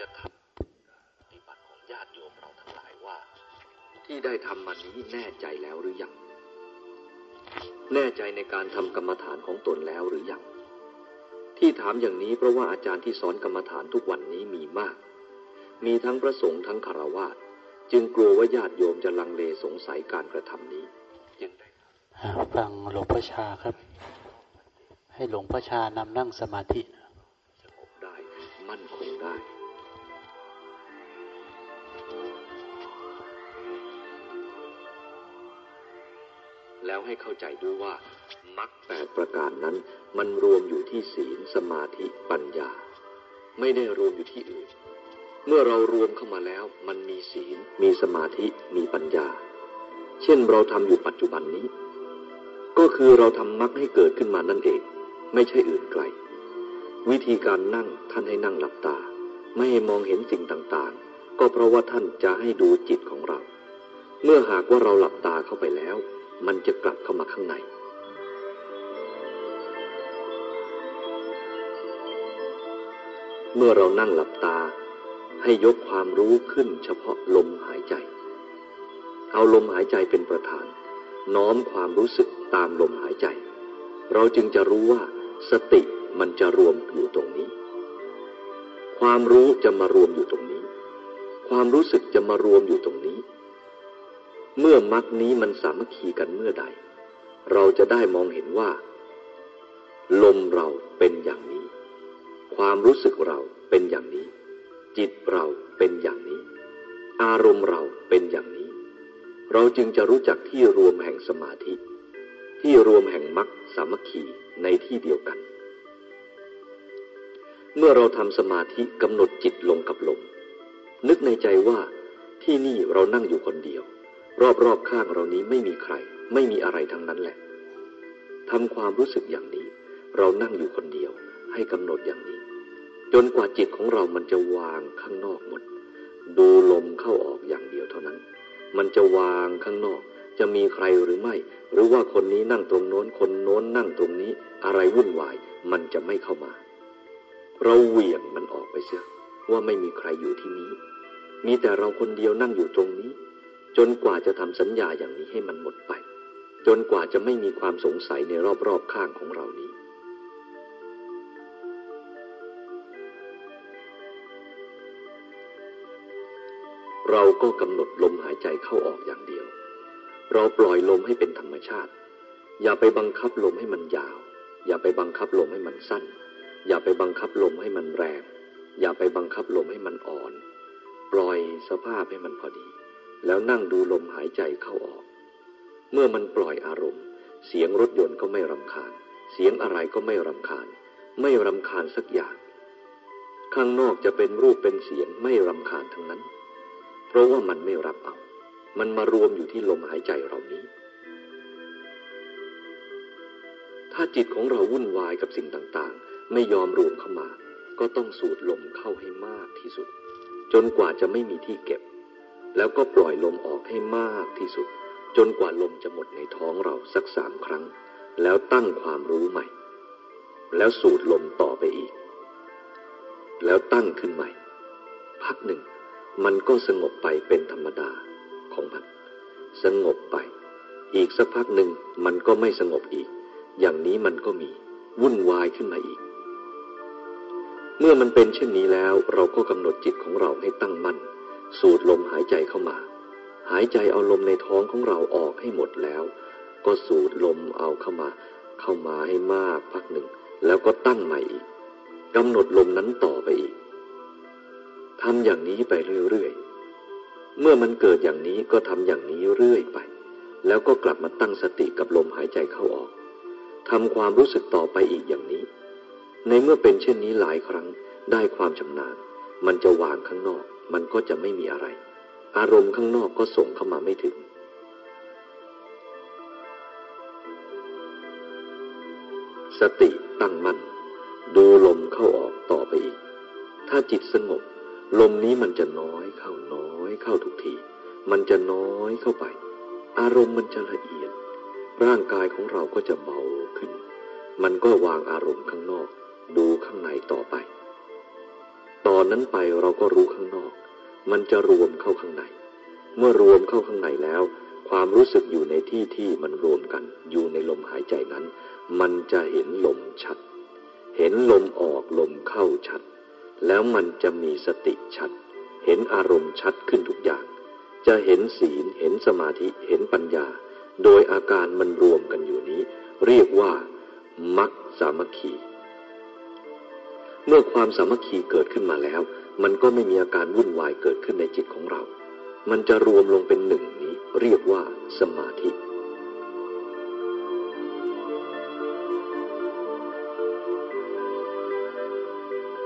วันนี้อยากจะทำปฏิบัติของญาติโยมเราทั้งหลายว่า ที่ได้ทำมานี้แน่ใจแล้วหรือยัง แน่ใจในการทำกรรมฐานของตนแล้วหรือยัง ที่ถามอย่างนี้เพราะว่าอาจารย์ที่สอนกรรมฐานทุกวันนี้มีมาก มีทั้งพระสงฆ์ทั้งคารวาสจึงกลัวว่าญาติโยมจะลังเลสงสัยการกระทำนี้จึงได้อ่าฟังหลวงพ่อชาครับ ให้หลวงพ่อชานำนั่งสมาธิ แล้วให้เข้าใจด้วยว่ามรรคแปดประการนั้น มันรวมอยู่ที่ศีลสมาธิปัญญา ไม่ได้รวมอยู่ที่อื่น เมื่อเรารวมเข้ามาแล้ว มันมีศีล มีสมาธิ มีปัญญา เช่นเราทำอยู่ปัจจุบันนี้ ก็คือเราทำมรรคให้เกิดขึ้นมานั่นเอง ไม่ใช่อื่นไกล วิธีการนั่งท่านให้นั่งหลับตา ไม่ให้มองเห็นสิ่งต่างๆ ก็เพราะว่าท่านจะให้ดูจิตของเรา เมื่อหากว่าเราหลับตาเข้าไปแล้ว มันจะกลับเข้ามาข้างใน เมื่อเรานั่งหลับตาให้ยกความรู้ขึ้นเฉพาะลมหายใจ เอาลมหายใจเป็นประธาน น้อมความรู้สึกตามลมหายใจ เราจึงจะรู้ว่าสติมันจะรวมอยู่ตรงนี้ ความรู้จะมารวมอยู่ตรงนี้ ความรู้สึกจะมารวมอยู่ตรงนี้ เมื่อมรรคนี้มันสามัคคีกันเมื่อใด เราจะได้มองเห็นว่า ลมเราเป็นอย่างนี้ ความรู้สึกเราเป็นอย่างนี้ จิตเราเป็นอย่างนี้ อารมณ์เราเป็นอย่างนี้ เราจึงจะรู้จักที่รวมแห่งสมาธิ ที่รวมแห่งมรรคสามัคคีในที่เดียวกัน เมื่อเราทำสมาธิกำหนดจิตลงกับลมนึกในใจว่าที่นี่เรานั่งอยู่คนเดียว รอบๆข้างเรานี้ไม่มีใคร ไม่มีอะไรทั้งนั้นแหละทำความรู้สึกอย่างนี้ เรานั่งอยู่คนเดียว ให้กำหนดอย่างนี้ จนกว่าจิตของเรามันจะวางข้างนอกหมด ดูลมเข้าออกอย่างเดียวเท่านั้น มันจะวางข้างนอก จะมีใครหรือไม่ หรือว่าคนนี้นั่งตรงโน้น คนโน้นนั่งตรงนี้ อะไรวุ่นวาย มันจะไม่เข้ามา เราเหวี่ยงมันออกไปเสียว่าไม่มีใครอยู่ที่นี้ มีแต่เราคนเดียวนั่งอยู่ตรงนี้ จนกว่าจะทำสัญญาอย่างนี้ให้มันหมดไป จนกว่าจะไม่มีความสงสัยในรอบๆข้างของเรานี้ เราก็กำหนดลมหายใจเข้าออกอย่างเดียว เราปล่อยลมให้เป็นธรรมชาติ อย่าไปบังคับลมให้มันยาว อย่าไปบังคับลมให้มันสั้น อย่าไปบังคับลมให้มันแรง อย่าไปบังคับลมให้มันอ่อน ปล่อยสภาพให้มันพอดี แล้วนั่งดูลมหายใจเข้าออก เมื่อมันปล่อยอารมณ์ เสียงรถยนต์ก็ไม่รำคาญ เสียงอะไรก็ไม่รำคาญ ไม่รำคาญสักอย่าง ข้างนอกจะเป็นรูปเป็นเสียงไม่รำคาญทั้งนั้น เพราะว่ามันไม่รับเอา มันมารวมอยู่ที่ลมหายใจเรานี้ ถ้าจิตของเราวุ่นวายกับสิ่งต่างๆ ไม่ยอมรวมเข้ามา ก็ต้องสูดลมเข้าให้มากที่สุด จนกว่าจะไม่มีที่เก็บ แล้วก็ปล่อยลมออกให้มากที่สุด จนกว่าลมจะหมดในท้องเราสักสามครั้ง แล้วตั้งความรู้ใหม่ แล้วสูดลมต่อไปอีก แล้วตั้งขึ้นใหม่ พักหนึ่ง มันก็สงบไปเป็นธรรมดาของมัน สงบไป อีกสักพักหนึ่งมันก็ไม่สงบอีก อย่างนี้มันก็มี วุ่นวายขึ้นมาอีก เมื่อมันเป็นเช่นนี้แล้ว เราก็กำหนดจิตของเราให้ตั้งมั่น สูดลมหายใจเข้ามา หายใจเอาลมในท้องของเราออกให้หมดแล้ว ก็สูดลมเอาเข้ามา เข้ามาให้มากพักหนึ่ง แล้วก็ตั้งใหม่อีกกำหนดลมนั้นต่อไปอีกทำอย่างนี้ไปเรื่อยๆ เมื่อมันเกิดอย่างนี้ก็ทำอย่างนี้เรื่อยไป แล้วก็กลับมาตั้งสติกับลมหายใจเข้าออกทำความรู้สึกต่อไปอีกอย่างนี้ ในเมื่อเป็นเช่นนี้หลายครั้งได้ความชำนาญ มันจะวางข้างนอก มันก็จะไม่มีอะไร อารมณ์ข้างนอกก็ส่งเข้ามาไม่ถึง สติตั้งมั่นดูลมเข้าออกต่อไปอีก ถ้าจิตสงบ ลมนี้มันจะน้อยเข้าน้อยเข้าทุกที มันจะน้อยเข้าไป อารมณ์มันจะละเอียด ร่างกายของเราก็จะเบาขึ้น มันก็วางอารมณ์ข้างนอก ดูข้างในต่อไป ตอนนั้นไปเราก็รู้ข้างนอก มันจะรวมเข้าข้างใน เมื่อรวมเข้าข้างในแล้ว ความรู้สึกอยู่ในที่ที่มันรวมกัน อยู่ในลมหายใจนั้น มันจะเห็นลมชัด เห็นลมออกลมเข้าชัด แล้วมันจะมีสติชัด เห็นอารมณ์ชัดขึ้นทุกอย่าง จะเห็นศีลเห็นสมาธิเห็นปัญญา โดยอาการมันรวมกันอยู่นี้ เรียกว่ามัคสามัคคี เมื่อความสามัคคีเกิดขึ้นมาแล้ว มันก็ไม่มีอาการวุ่นวายเกิดขึ้นในจิตของเรา มันจะรวมลงเป็นหนึ่งนี้ เรียกว่าสมาธิ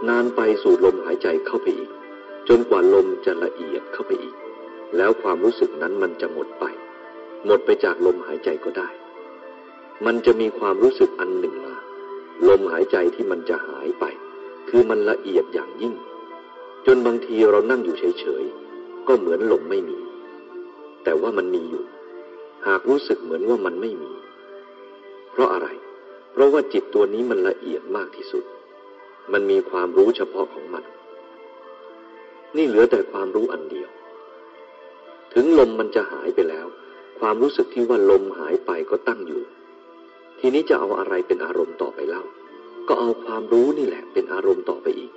นานไปสูดลมหายใจเข้าไปอีก จนกว่าลมจะละเอียดเข้าไปอีก แล้วความรู้สึกนั้นมันจะหมดไป หมดไปจากลมหายใจก็ได้ มันจะมีความรู้สึกอันหนึ่งมา ลมหายใจที่มันจะหายไป คือมันละเอียดอย่างยิ่ง จนบางทีเรานั่งอยู่เฉยๆ ก็เหมือนลมไม่มี แต่ว่ามันมีอยู่ หากรู้สึกเหมือนว่ามันไม่มี เพราะอะไร เพราะว่าจิตตัวนี้มันละเอียดมากที่สุด มันมีความรู้เฉพาะของมัน นี่เหลือแต่ความรู้อันเดียว ถึงลมมันจะหายไปแล้ว ความรู้สึกที่ว่าลมหายไปก็ตั้งอยู่ ทีนี้จะเอาอะไรเป็นอารมณ์ต่อไปเล่า ก็เอาความรู้นี่แหละ เป็นอารมณ์ต่อไปอีก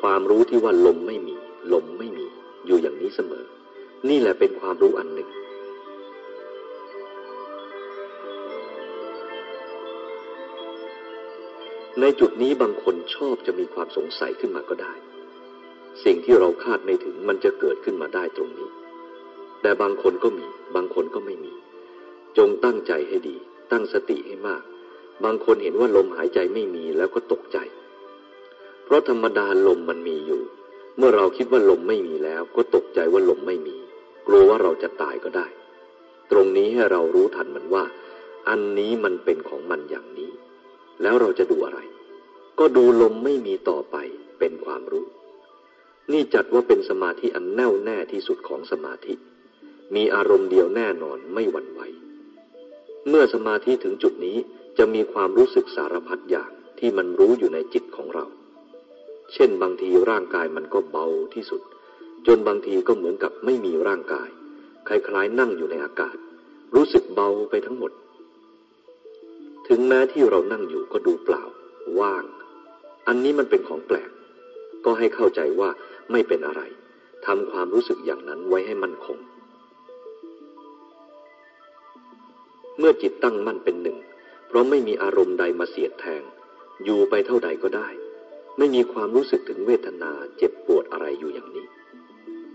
ความรู้ที่ว่าลมไม่มี ลมไม่มี อยู่อย่างนี้เสมอ นี่แหละเป็นความรู้อันหนึ่ง ในจุดนี้บางคนชอบจะมีความสงสัยขึ้นมาก็ได้ สิ่งที่เราคาดไม่ถึงมันจะเกิดขึ้นมาได้ตรงนี้ แต่บางคนก็มี บางคนก็ไม่มี จงตั้งใจให้ดี ตั้งสติให้มาก บางคนเห็นว่าลมหายใจไม่มีแล้วก็ตกใจ เพราะธรรมดาลมมันมีอยู่ เมื่อเราคิดว่าลมไม่มีแล้ว ก็ตกใจว่าลมไม่มี กลัวว่าเราจะตายก็ได้ ตรงนี้ให้เรารู้ทันมันว่า อันนี้มันเป็นของมันอย่างนี้ แล้วเราจะดูอะไร ก็ดูลมไม่มีต่อไปเป็นความรู้ นี่จัดว่าเป็นสมาธิอันแน่วแน่ที่สุดของสมาธิ มีอารมณ์เดียวแน่นอนไม่หวั่นไหว เมื่อสมาธิถึงจุดนี้จะมีความรู้สึกสารพัดอย่างที่มันรู้อยู่ในจิตของเรา เช่นบางทีร่างกายมันก็เบาที่สุด จนบางทีก็เหมือนกับไม่มีร่างกาย คล้ายๆนั่งอยู่ในอากาศ รู้สึกเบาไปทั้งหมด ถึงแม้ที่เรานั่งอยู่ก็ดูเปล่า ว่าง อันนี้มันเป็นของแปลก ก็ให้เข้าใจว่าไม่เป็นอะไรทำความรู้สึกอย่างนั้นไว้ให้มั่นคง เมื่อจิตตั้งมั่นเป็นหนึ่ง เพราะไม่มีอารมณ์ใดมาเสียดแทง อยู่ไปเท่าใดก็ได้ ไม่มีความรู้สึกถึงเวทนาเจ็บปวดอะไรอยู่อย่างนี้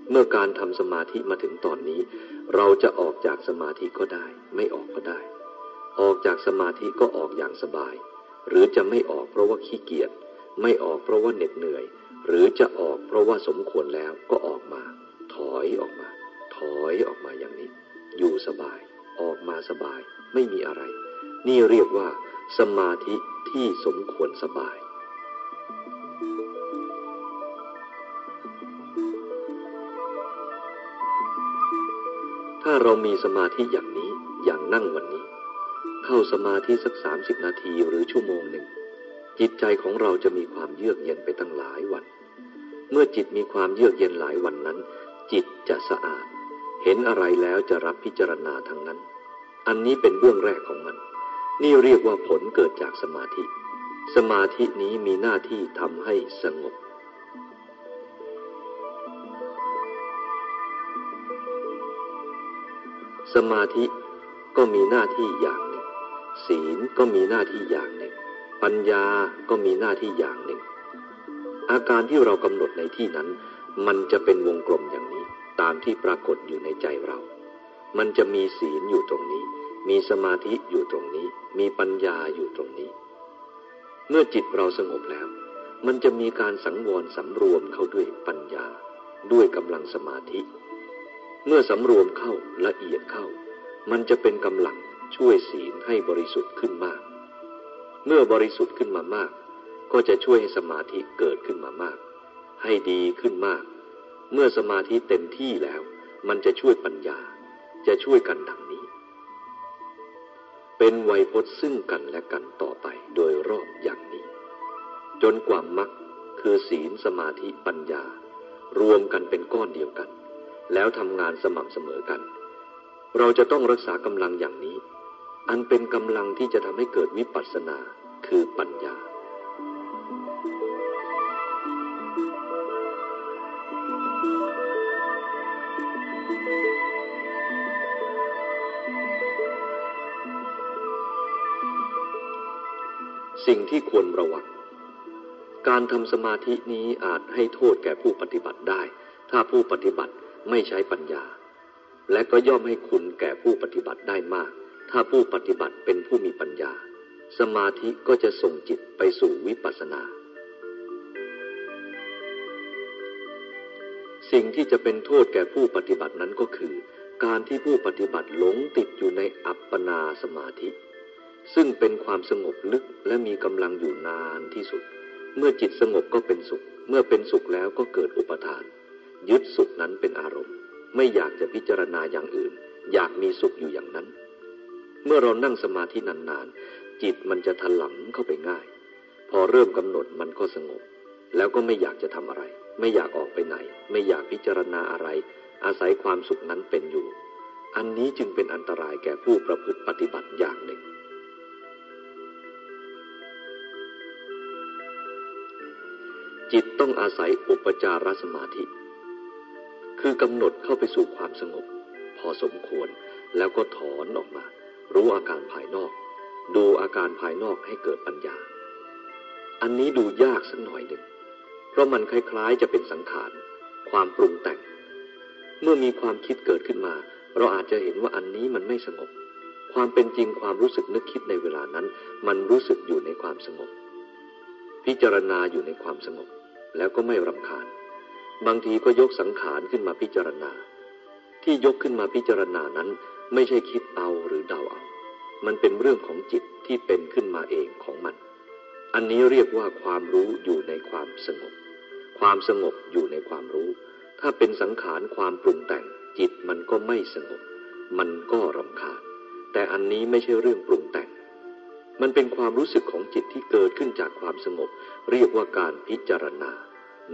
เมื่อการทำสมาธิมาถึงตอนนี้ เราจะออกจากสมาธิก็ได้ ไม่ออกก็ได้ ออกจากสมาธิก็ออกอย่างสบาย หรือจะไม่ออกเพราะว่าขี้เกียจไม่ออกเพราะว่าเหน็ดเหนื่อย หรือจะออกเพราะว่าสมควรแล้วก็ออกมา ถอยออกมา ถอยออกมาอย่างนี้ อยู่สบาย ออกมาสบาย ไม่มีอะไร นี่เรียกว่า สมาธิที่สมควรสบาย ถ้าเรามีสมาธิอย่างนี้อย่างนั่งวันนี้ เข้าสมาธิสักสามสิบนาทีหรือชั่วโมงหนึ่ง จิตใจของเราจะมีความเยือกเย็นไปตั้งหลายวัน เมื่อจิตมีความเยือกเย็นหลายวันนั้น จิตจะสะอาด เห็นอะไรแล้วจะรับพิจารณาทั้งนั้น อันนี้เป็นเบื้องแรกของมัน นี่เรียกว่าผลเกิดจากสมาธิ สมาธินี้มีหน้าที่ทำให้สงบ สมาธิก็มีหน้าที่อย่างหนึ่ง ศีลก็มีหน้าที่อย่างหนึ่ง ปัญญาก็มีหน้าที่อย่างหนึ่ง อาการที่เรากำหนดในที่นั้น มันจะเป็นวงกลมอย่าง ตามที่ปรากฏอยู่ในใจเรา มันจะมีศีลอยู่ตรงนี้ มีสมาธิอยู่ตรงนี้ มีปัญญาอยู่ตรงนี้ เมื่อจิตเราสงบแล้ว มันจะมีการสังวรสำรวมเข้าด้วยปัญญา ด้วยกำลังสมาธิ เมื่อสำรวมเข้าละเอียดเข้า มันจะเป็นกำลังช่วยศีลให้บริสุทธิ์ขึ้นมาก เมื่อบริสุทธิ์ขึ้นมามาก ก็จะช่วยให้สมาธิเกิดขึ้นมามาก ให้ดีขึ้นมาก เมื่อสมาธิเต็มที่แล้ว มันจะช่วยปัญญา จะช่วยกันดังนี้ เป็นไวยพจน์ซึ่งกันและกันต่อไปโดยรอบอย่างนี้ จนกว่ามรรคคคือศีลสมาธิปัญญา รวมกันเป็นก้อนเดียวกัน แล้วทำงานสม่ำเสมอกัน เราจะต้องรักษากำลังอย่างนี้ อันเป็นกำลังที่จะทำให้เกิดวิปัสสนาคือปัญญา สิ่งที่ควรระวัง การทำสมาธินี้อาจให้โทษแก่ผู้ปฏิบัติได้ ถ้าผู้ปฏิบัติไม่ใช้ปัญญา และก็ย่อมให้คุณแก่ผู้ปฏิบัติได้มาก ถ้าผู้ปฏิบัติเป็นผู้มีปัญญา สมาธิก็จะส่งจิตไปสู่วิปัสสนา สิ่งที่จะเป็นโทษแก่ผู้ปฏิบัตินั้นก็คือ การที่ผู้ปฏิบัติหลงติดอยู่ในอัปปนาสมาธิ ซึ่งเป็นความสงบลึกและมีกำลังอยู่นานที่สุด เมื่อจิตสงบก็เป็นสุข เมื่อเป็นสุขแล้วก็เกิดอุปทาน ยึดสุขนั้นเป็นอารมณ์ ไม่อยากจะพิจารณาอย่างอื่น อยากมีสุขอยู่อย่างนั้น เมื่อเรานั่งสมาธินานๆ จิตมันจะถลำเข้าไปง่าย พอเริ่มกำหนดมันก็สงบ แล้วก็ไม่อยากจะทำอะไร ไม่อยากออกไปไหน ไม่อยากพิจารณาอะไร อาศัยความสุขนั้นเป็นอยู่ อันนี้จึงเป็นอันตรายแก่ผู้ประพฤติปฏิบัติอย่างหนึ่ง จิตต้องอาศัยอุปจารสมาธิ คือกำหนดเข้าไปสู่ความสงบ พอสมควรแล้วก็ถอนออกมา รู้อาการภายนอก ดูอาการภายนอกให้เกิดปัญญา อันนี้ดูยากสักหน่อยหนึ่ง เพราะมันคล้ายๆจะเป็นสังขาร ความปรุงแต่ง เมื่อมีความคิดเกิดขึ้นมา เราอาจจะเห็นว่าอันนี้มันไม่สงบ ความเป็นจริงความรู้สึกนึกคิดในเวลานั้น มันรู้สึกอยู่ในความสงบพิจารณาอยู่ในความสงบ แล้วก็ไม่รำคาญ บางทีก็ยกสังขารขึ้นมาพิจารณา ที่ยกขึ้นมาพิจารณานั้น ไม่ใช่คิดเอาหรือเดาเอา มันเป็นเรื่องของจิตที่เป็นขึ้นมาเองของมัน อันนี้เรียกว่าความรู้อยู่ในความสงบ ความสงบอยู่ในความรู้ ถ้าเป็นสังขารความปรุงแต่ง จิตมันก็ไม่สงบ มันก็รำคาญ แต่อันนี้ไม่ใช่เรื่องปรุงแต่งมันเป็นความรู้สึกของจิตที่เกิดขึ้นจากความสงบ เรียกว่าการพิจารณา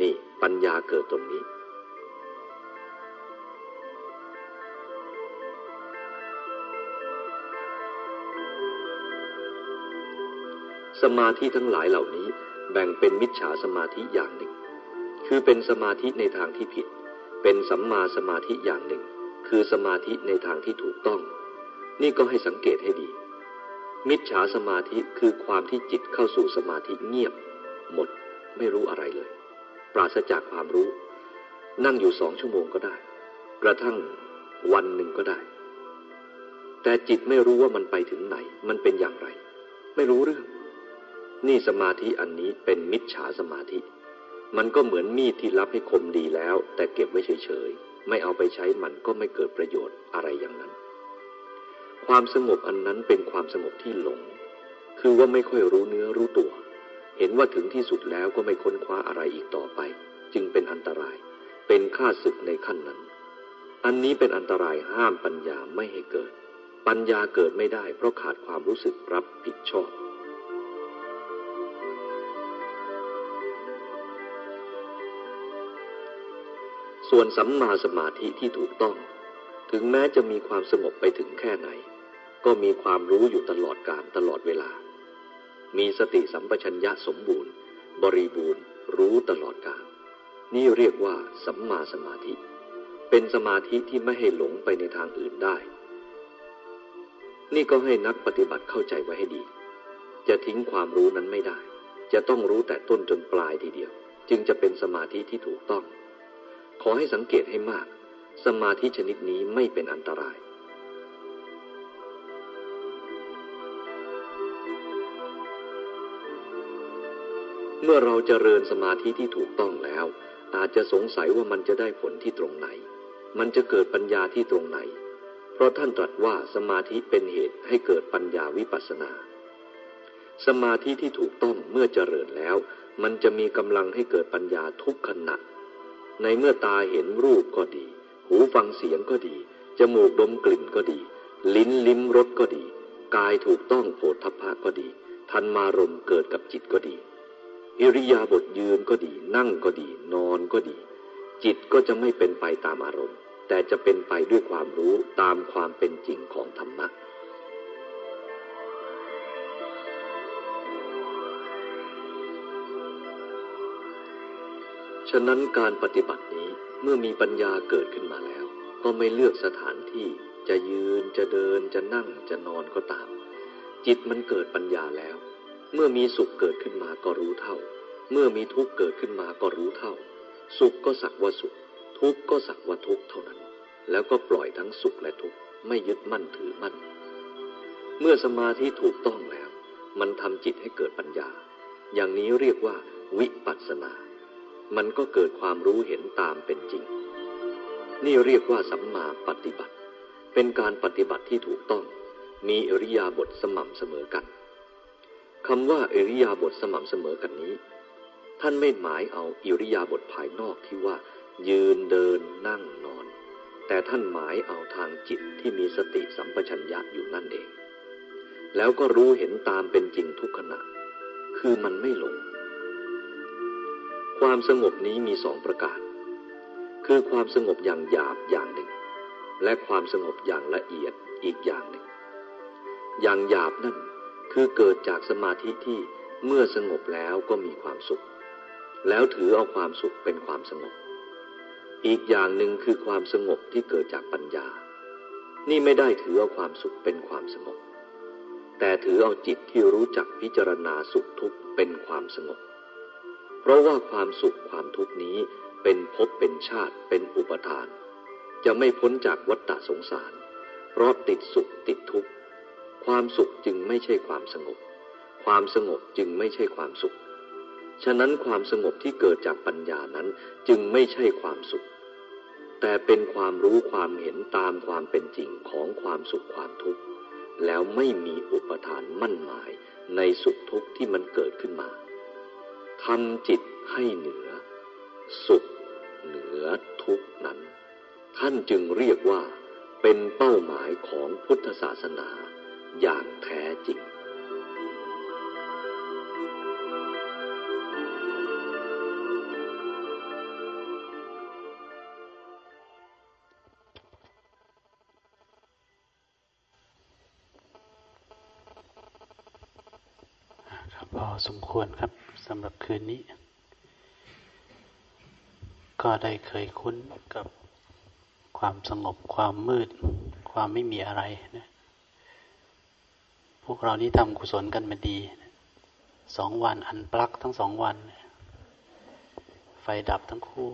นี่ปัญญาเกิดตรงนี้ สมาธิทั้งหลายเหล่านี้แบ่งเป็นมิจฉาสมาธิอย่างหนึ่ง คือเป็นสมาธิในทางที่ผิด เป็นสัมมาสมาธิอย่างหนึ่ง คือสมาธิในทางที่ถูกต้อง นี่ก็ให้สังเกตให้ดี มิจฉาสมาธิคือความที่จิตเข้าสู่สมาธิเงียบ หมดไม่รู้อะไรเลย ปราศจากความรู้ นั่งอยู่สองชั่วโมงก็ได้ กระทั่งวันหนึ่งก็ได้ แต่จิตไม่รู้ว่ามันไปถึงไหน มันเป็นอย่างไร ไม่รู้เรื่อง นี่สมาธิอันนี้เป็นมิจฉาสมาธิ มันก็เหมือนมีดที่รับให้คมดีแล้ว แต่เก็บไว้เฉยๆ ไม่เอาไปใช้มันก็ไม่เกิดประโยชน์อะไรอย่างนั้น ความสงบอันนั้นเป็นความสงบที่หลง คือว่าไม่ค่อยรู้เนื้อรู้ตัว เห็นว่าถึงที่สุดแล้วก็ไม่ค้นคว้าอะไรอีกต่อไป จึงเป็นอันตราย เป็นข้าศึกในขั้นนั้น อันนี้เป็นอันตรายห้ามปัญญาไม่ให้เกิด ปัญญาเกิดไม่ได้ เพราะขาดความรู้สึกรับผิดชอบ ส่วนสัมมาสมาธิที่ถูกต้อง ถึงแม้จะมีความสงบไปถึงแค่ไหน ก็มีความรู้อยู่ตลอดการตลอดเวลา มีสติสัมปชัญญะสมบูรณ์ บริบูรณ์ รู้ตลอดกาลนี่เรียกว่าสัมมาสมาธิ เป็นสมาธิที่ไม่ให้หลงไปในทางอื่นได้ นี่ก็ให้นักปฏิบัติเข้าใจไว้ให้ดี จะทิ้งความรู้นั้นไม่ได้ จะต้องรู้แต่ต้นจนปลายทีเดียว จึงจะเป็นสมาธิที่ถูกต้อง ขอให้สังเกตให้มาก สมาธิชนิดนี้ไม่เป็นอันตราย เมื่อเราจเจริญสมาธิที่ถูกต้องแล้ว อาจจะสงสัยว่ามันจะได้ผลที่ตรงไหน มันจะเกิดปัญญาที่ตรงไหน เพราะท่านตรัสว่าสมาธิเป็นเหตุให้เกิดปัญญาวิปัสสนา สมาธิที่ถูกต้องเมื่อเจริญแล้ว มันจะมีกำลังให้เกิดปัญญาทุกขณะ ในเมื่อตาเห็นรูปก็ดี หูฟังเสียงก็ดี จมูกดมกลิ่นก็ดี ลิ้นลิ้มรสก็ดี กายถูกต้องโผฏฐัพพะก็ดี ทันมารมเกิดกับจิตก็ดี อิริยาบถยืนก็ดี นั่งก็ดี นอนก็ดี จิตก็จะไม่เป็นไปตามอารมณ์ แต่จะเป็นไปด้วยความรู้ตามความเป็นจริงของธรรมะฉะนั้นการปฏิบัตินี้เมื่อมีปัญญาเกิดขึ้นมาแล้ว ก็ไม่เลือกสถานที่จะยืนจะเดินจะนั่งจะนอนก็ตาม จิตมันเกิดปัญญาแล้ว เมื่อมีสุขเกิดขึ้นมาก็รู้เท่า เมื่อมีทุกข์เกิดขึ้นมาก็รู้เท่า สุขก็สักว่าสุข ทุกข์ก็สักว่าทุกข์เท่านั้น แล้วก็ปล่อยทั้งสุขและทุกข์ไม่ยึดมั่นถือมั่น เมื่อสมาธิถูกต้องแล้ว มันทำจิตให้เกิดปัญญา อย่างนี้เรียกว่า วิปัสสนา มันก็เกิดความรู้เห็นตามเป็นจริง นี่เรียกว่าสัมมาปฏิบัติ เป็นการปฏิบัติที่ถูกต้อง มีอริยาบทสม่ำเสมอกัน คำว่าอริยาบทสม่ำเสมอกันนี้ ท่านไม่หมายเอาอิริยาบถภายนอกที่ว่า ยืนเดินนั่งนอน แต่ท่านหมายเอาทางจิตที่มีสติสัมปชัญญะอยู่นั่นเอง แล้วก็รู้เห็นตามเป็นจริงทุกขณะ คือมันไม่หลง ความสงบนี้มีสองประการ คือความสงบอย่างหยาบอย่างหนึ่ง และความสงบอย่างละเอียดอีกอย่างหนึ่ง อย่างหยาบนั่น คือเกิดจากสมาธิที่เมื่อสงบแล้วก็มีความสุข แล้วถือเอาความสุขเป็นความสงบ อีกอย่างหนึ่งคือความสงบที่เกิดจากปัญญา นี่ไม่ได้ถือเอาความสุขเป็นความสงบ แต่ถือเอาจิตที่รู้จักพิจารณาสุขทุกข์เป็นความสงบ เพราะว่าความสุขความทุกข์นี้เป็นภพเป็นชาติเป็นอุปทาน จะไม่พ้นจากวัฏฏะสงสาร เพราะติดสุขติดทุกข์ ความสุขจึงไม่ใช่ความสงบ ความสงบจึงไม่ใช่ความสุข ฉะนั้นความสงบที่เกิดจากปัญญานั้นจึงไม่ใช่ความสุข แต่เป็นความรู้ความเห็นตามความเป็นจริงของความสุขความทุกข์ แล้วไม่มีอุปทานมั่นหมายในสุขทุกข์ที่มันเกิดขึ้นมาทำจิตให้เหนือ สุขเหนือทุกข์นั้น ท่านจึงเรียกว่าเป็นเป้าหมายของพุทธศาสนา อย่างแท้จริง ครับพอสมควรครับสำหรับคืนนี้ ก็ได้เคยคุ้นกับความสงบความมืด ความไม่มีอะไรนะ วกเรานี่ทำกุศลกันมาดี สองวันอันปลักทั้งสองวัน ไฟดับทั้งคู่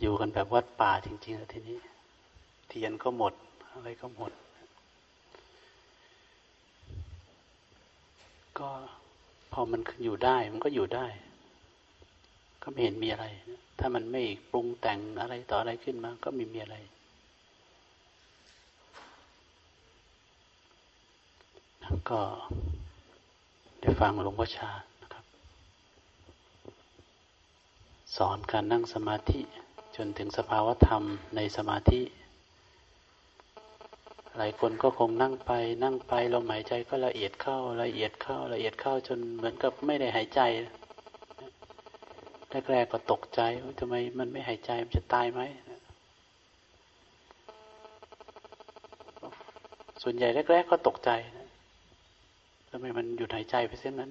อยู่กันแบบวัดป่าจริง ๆ แล้วทีนี้ เทียนก็หมด อะไรก็หมด ก็พอมันอยู่ได้มันก็อยู่ได้ ก็ไม่เห็นมีอะไร ถ้ามันไม่ปรุงแต่งอะไรต่ออะไรขึ้นมา ก็ไม่มีอะไร ก็ได้ฟังหลวงพ่อชานะครับ สอนการนั่งสมาธิจนถึงสภาวธรรมในสมาธิ หลายคนก็คงนั่งไป นั่งไปลมหายใจก็ละเอียดเข้าละเอียดเข้าละเอียดเข้าจนเหมือนกับไม่ได้หายใจแรกๆก็ตกใจว่าทำไมมันไม่หายใจมันจะตายไหมส่วนใหญ่แรก ๆ ก็ตกใจ ทำไมมันหยุดหายใจไปเส้นนั้น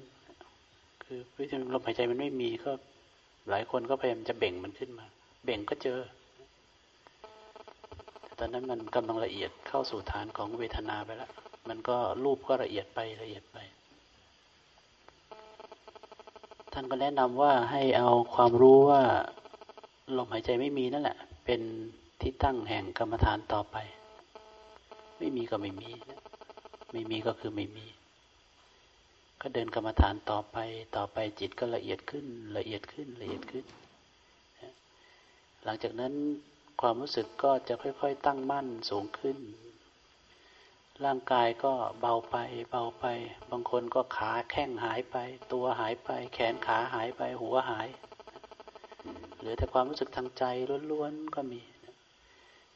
คือวิธีลมหายใจมันไม่มีก็หลายคนก็พยายามจะเบ่งมันขึ้นมา เบ่งก็เจอตอนนั้นมันกำลังละเอียดเข้าสู่ฐานของเวทนาไปแล้ว มันก็รูปก็ละเอียดไปละเอียดไป ท่านก็แนะนำว่าให้เอาความรู้ว่าลมหายใจไม่มีนั่นแหละ เป็นที่ตั้งแห่งกรรมฐานต่อไป ไม่มีก็ไม่มี ไม่มีก็คือไม่มี ก็เดินกรรมฐานต่อไปต่อไปจิตก็ละเอียดขึ้น ละเอียดขึ้นละเอียดขึ้น หลังจากนั้นความรู้สึกก็จะค่อย ๆ ตั้งมั่นสูงขึ้น ร่างกายก็เบาไปเบาไป บางคนก็ขาแข้งหายไป ตัวหายไป แขนขาหายไปหัวหาย เหลือแต่ความรู้สึกทางใจล้วนๆก็มี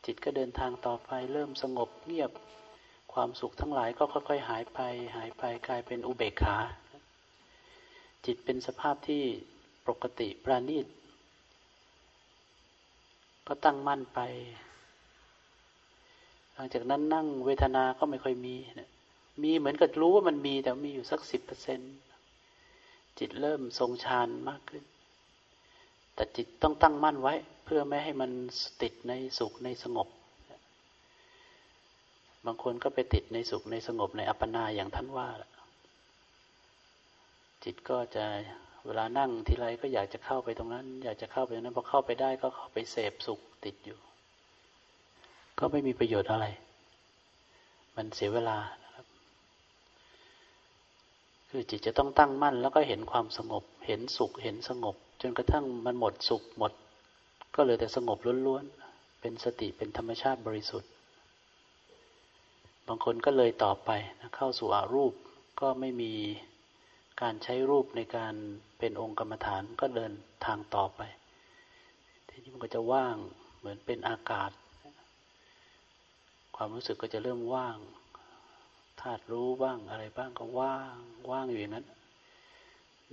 จิตก็เดินทางต่อไปเริ่มสงบเงียบ ความสุขทั้งหลายก็ค่อย ๆ หายไป หายไปกลายเป็นอุเบกขา จิตเป็นสภาพที่ปกติปราณีต ก็ตั้งมั่นไป หลังจากนั้นนั่งเวทนา ก็ไม่ค่อยมีมีเหมือนกับรู้ว่ามันมีแต่มีอยู่สักสิบเปอร์เซ็นจิตเริ่มทรงฌานมากขึ้น แต่จิตต้องตั้งมั่นไว้ เพื่อไม่ให้มันติดในสุขในสงบ บางคนก็ไปติดในสุขในสงบในอัปปนาอย่างท่านว่า จิตก็จะเวลานั่งทีไรก็อยากจะเข้าไปตรงนั้น อยากจะเข้าไปตรงนั้นพอเข้าไปได้ก็เข้าไปเสพสุขติดอยู่ ก็ไม่มีประโยชน์อะไร มันเสียเวลานะครับ คือจิตจะต้องตั้งมั่น แล้วก็เห็นความสงบ เห็นสุขเห็นสงบ จนกระทั่งมันหมดสุขหมด ก็เหลยแต่สงบล้วนๆเป็นสติเป็นธรรมชาติบริสุทธิ์ บางคนก็เลยต่อไปนะเข้าสู่อารูปก็ไม่มีการใช้รูปในการเป็นองค์กรรมฐานก็เดินทางต่อไป ทีนี้มันก็จะว่างเหมือนเป็นอากาศ ความรู้สึกก็จะเริ่มว่างธาตุรู้บ้างอะไรบ้างก็ว่างว่างอยู่อย่างนั้น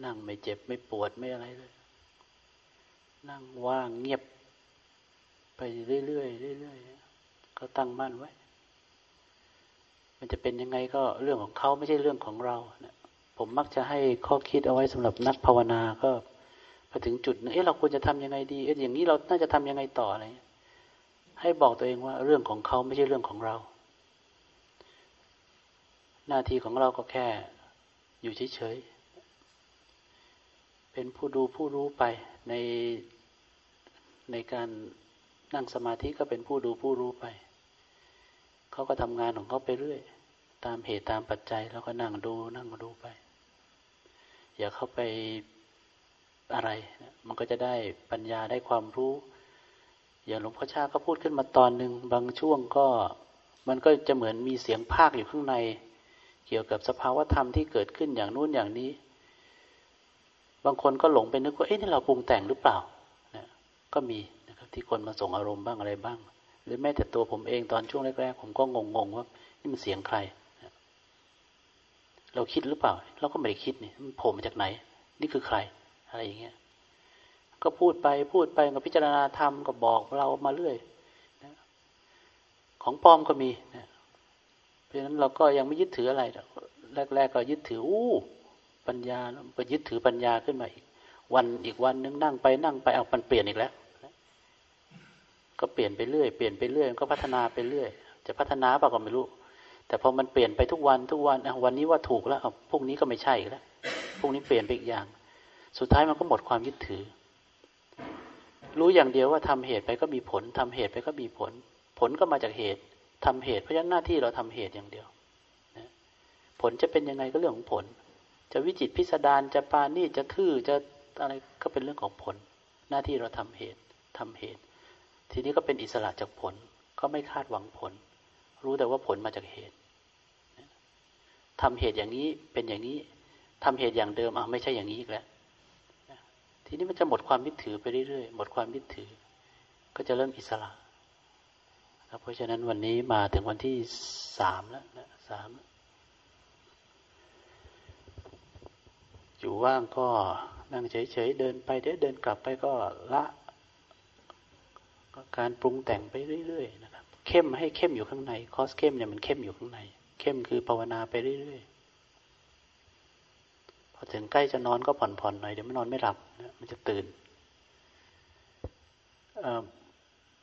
นั่งไม่เจ็บไม่ปวดไม่อะไรเลย นั่งว่างเงียบ ไปเรื่อยๆเรื่อยๆก็ตั้งมั่นไว้ มันจะเป็นยังไงก็เรื่องของเขาไม่ใช่เรื่องของเรานะผมมักจะให้ข้อคิดเอาไว้สำหรับนักภาวนาก็พอถึงจุดนึงเอ๊ะเราควรจะทำยังไงดีเอ๊ะอย่างนี้เราน่าจะทำยังไงต่ออะไรให้บอกตัวเองว่าเรื่องของเขาไม่ใช่เรื่องของเรา หน้าที่ของเราก็แค่ อยู่เฉยๆเป็นผู้ดูผู้รู้ไปในในการนั่งสมาธิก็เป็นผู้ดูผู้รู้ไป เขาก็ทำงานของเขาไปเรื่อย ตามเหตุตามปัจจัยแล้วก็นั่งดูนั่งดูไป อย่าเข้าไปอะไรมันก็จะได้ปัญญาได้ความรู้ อย่างหลวงพ่อชาก็พูดขึ้นมาตอนหนึ่งบางช่วงก็ มันก็จะเหมือนมีเสียงภาคอยู่ข้างใน เกี่ยวกับสภาวธรรมที่เกิดขึ้นอย่างนู้นอย่างนี้ บางคนก็หลงไปนึกว่าเอ๊ะนี่เราปรุงแต่งหรือเปล่านะก็มีนะครับที่คนมาส่งอารมณ์บ้างอะไรบ้าง หรือแม้แต่ตัวผมเองตอนช่วงแรกๆผมก็งงๆว่านี่มันเสียงใคร เราคิดหรือเปล่า เราก็ไม่ได้คิดนี่มันโผล่มาจากไหน นี่คือใคร อะไรอย่างเงี้ย ก็พูดไปพูดไปกับพิจารณาธรรมก็บอกเรามาเรื่อยของปลอมก็มีเพราะฉะนั้นเราก็ยังไม่ยึดถืออะไรแรก ๆ ก็ยึดถืออู้ปัญญาไปยึดถือปัญญาขึ้นมาอีกวันอีกวันนึงนั่งไปนั่งไปเอามันเปลี่ยนอีกแล้ว ก็เปลี่ยนไปเรื่อยเปลี่ยนไปเรื่อยก็พัฒนาไปเรื่อย จะพัฒนาเปล่าก็ไม่รู้ แต่พอมันเปลี่ยนไปทุกวันทุกวันวันนี้ว่าถูกแล้วพวกนี้ก็ไม่ใช่แล้วพวกนี้เปลี่ยนไปอีกอย่าง สุดท้ายมันก็หมดความยึดถือ รู้อย่างเดียวว่าทำเหตุไปก็มีผลทำเหตุไปก็มีผล ผลก็มาจากเหตุทำเหตุเพราะฉะนั้นหน้าที่เราทำเหตุอย่างเดียวผลจะเป็นยังไงก็เรื่องของผล จะวิจิตพิสดารจะปานี่จะทื่อจะอะไรก็เป็นเรื่องของผล หน้าที่เราทำเหตุทำเหตุ ทีนี้ก็เป็นอิสระจากผล ก็ไม่คาดหวังผล รู้แต่ว่าผลมาจากเหตุทำเหตุอย่างนี้เป็นอย่างนี้ทำเหตุอย่างเดิมอะไม่ใช่อย่างนี้อีกแล้วทีนี้มันจะหมดความยึดถือไปเรื่อยๆ หมดความยึดถือ ก็จะเริ่มอิสระเพราะฉะนั้นวันนี้มาถึงวันที่สามแล้วนะสามอยู่ว่างก็นั่งเฉยๆ เดินไปเดี๋ยวเดินกลับไปก็ละ การปรุงแต่งไปเรื่อยๆนะครับ เข้มให้เข้มอยู่ข้างใน คอสเข้มเนี่ยมันเข้มอยู่ข้างใน เข้มคือภาวนาไปเรื่อยๆ พอถึงใกล้จะนอนก็ผ่อนๆหน่อยเดี๋ยวมันนอนไม่หลับนะมันจะตื่น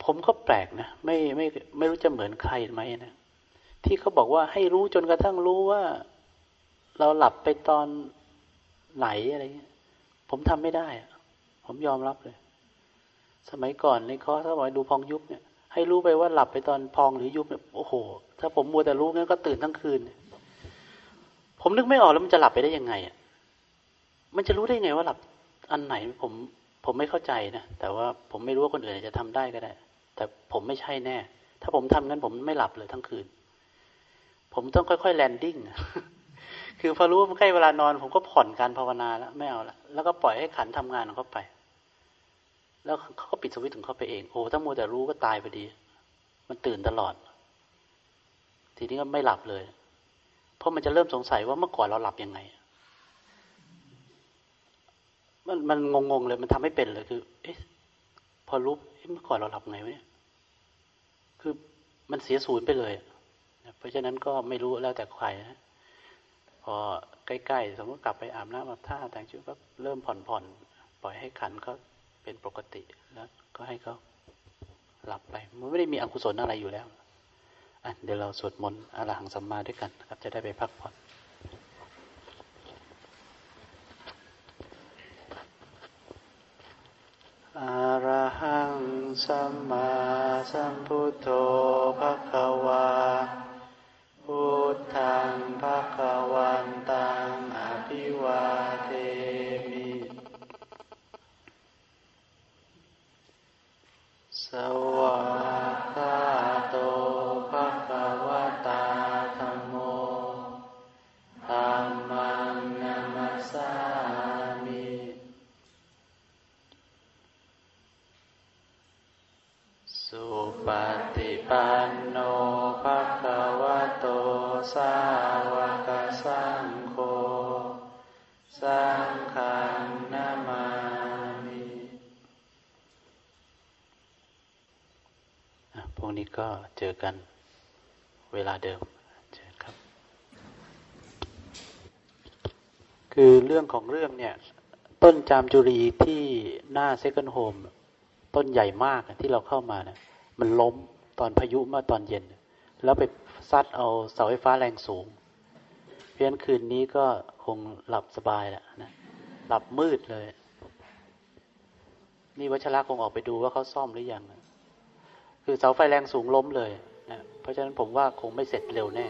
ผมก็แปลกนะไม่ไม่ไม่รู้จะเหมือนใครไหมนะที่เขาบอกว่าให้รู้จนกระทั่งรู้ว่า เราหลับไปตอนไหนอะไรเงี้ยผมทำไม่ได้ ผมยอมรับเลย สมัยก่อนในคอร์สมัยดูพองยุบเนี่ย ให้รู้ไปว่าหลับไปตอนพองหรือยุบเนี่ยโอ้โห ถ้าผมมัวแต่รู้งั้นก็ตื่นทั้งคืน ผมนึกไม่ออกแล้วมันจะหลับไปได้ยังไงอะมันจะรู้ได้ไงว่าหลับอันไหนผมผมไม่เข้าใจนะแต่ว่าผมไม่รู้ว่าคนอื่นจะทำได้ก็ได้ แต่ผมไม่ใช่แน่ ถ้าผมทำงั้นผมไม่หลับเลยทั้งคืน ผมต้องค่อยๆแลนดิ้งคือพอรู้ว่าใกล้เวลานอน ผมก็ผ่อนการภาวนาแล้วไม่เอาละแล้วก็ปล่อยให้ขันทำงานของเขาไป แล้วเขาก็ปิดสวิตช์ของเขาไปเอง โอ้ถ้ามัวแต่รู้ก็ตายไปดี มันตื่นตลอด ทีนี้ก็ไม่หลับเลย เพราะมันจะเริ่มสงสัยว่าเมื่อก่อนเราหลับยังไง มันมันงงๆเลย มันทำให้เป็นเลยคือ เอ๊ะ พอรู้เมื่อก่อนเราหลับไงวะเนี่ย คือมันเสียศูนย์ไปเลย เพราะฉะนั้นก็ไม่รู้แล้วแต่ใครนะพอใกล้ๆสมมติกลับไปอาบน้ำอาบท่าแต่งชุดก็เริ่มผ่อนๆปล่อยให้ขันเขา เป็นปกติแล้วก็ให้เขาหลับไปมันไม่ได้มีอกุศลอะไรอยู่แล้วอะเดี๋ยวเราสวดมนต์อรหังสัมมาด้วยกันนะครับ จะได้ไปพักผ่อนอรหังสัมมาสัมพุทโธภะคะวา สาวกสังโฆสังฆังนามามิพรุ่งนี้ก็เจอกันเวลาเดิมเจอครับ คือเรื่องของเรื่องเนี่ย ต้นจามจุรีที่หน้าเซคันโฮมต้นใหญ่มากที่เราเข้ามาเนะมันล้มตอนพายุเมื่อตอนเย็น แล้วไป ซัดเอาเสาไฟฟ้าแรงสูง เพียนคืนนี้ก็คงหลับสบายแหละนะหลับมืดเลย นี่วัชระคงออกไปดูว่าเขาซ่อมหรือยังนะคือเสาไฟแรงสูงล้มเลยนะเพราะฉะนั้นผมว่าคงไม่เสร็จเร็วแน่